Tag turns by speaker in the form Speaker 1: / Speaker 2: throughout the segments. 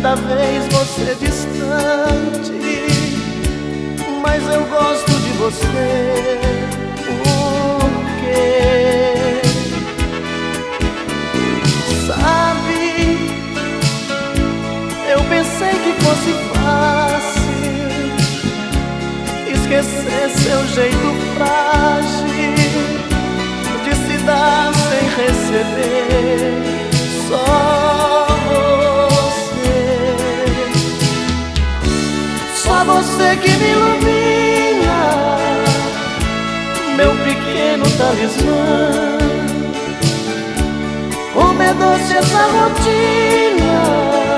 Speaker 1: cada vez você distante. Mas eu gosto de você. Por quê? Sabe, eu pensei que fosse fácil esquecer seu jeito frágil de se dar sem receber. Você que me ilumina, meu pequeno talismã. Como é doce essa rotina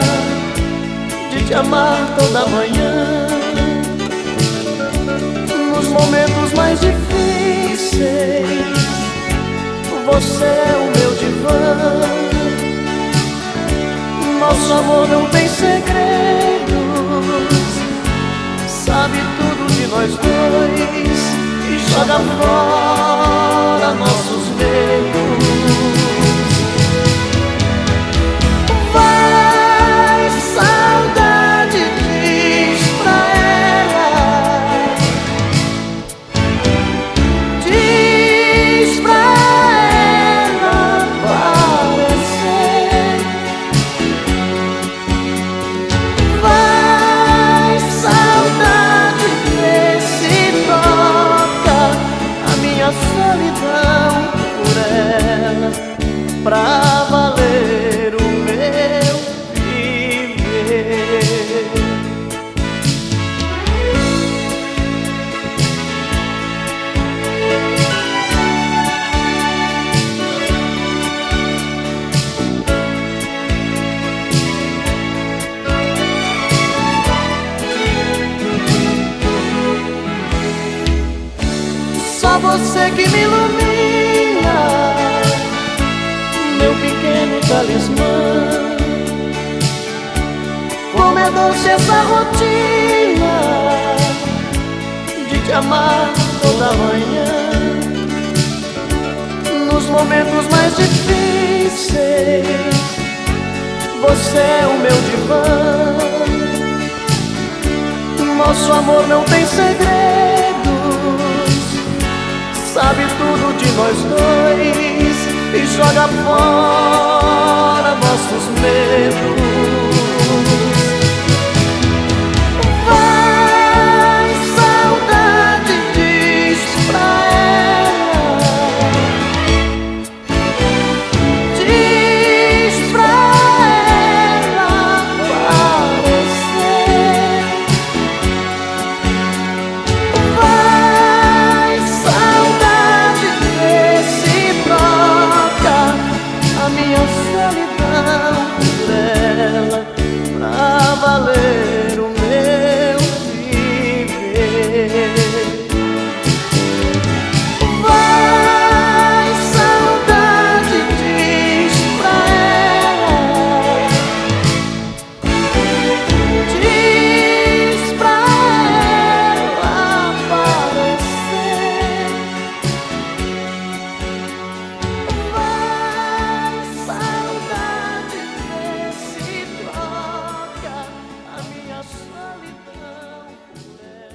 Speaker 1: de te amar toda manhã. Nos momentos mais difíceis, você é o meu divã. Nosso amor não tem segredo nós dois e joga fora você que me ilumina meu pequeno talismã. Como é doce essa rotina de te amar toda manhã. Nos momentos mais difíceis, você é o meu divã. Nosso amor não tem segredos, sabe tudo de nós dois e joga fora nossos medos.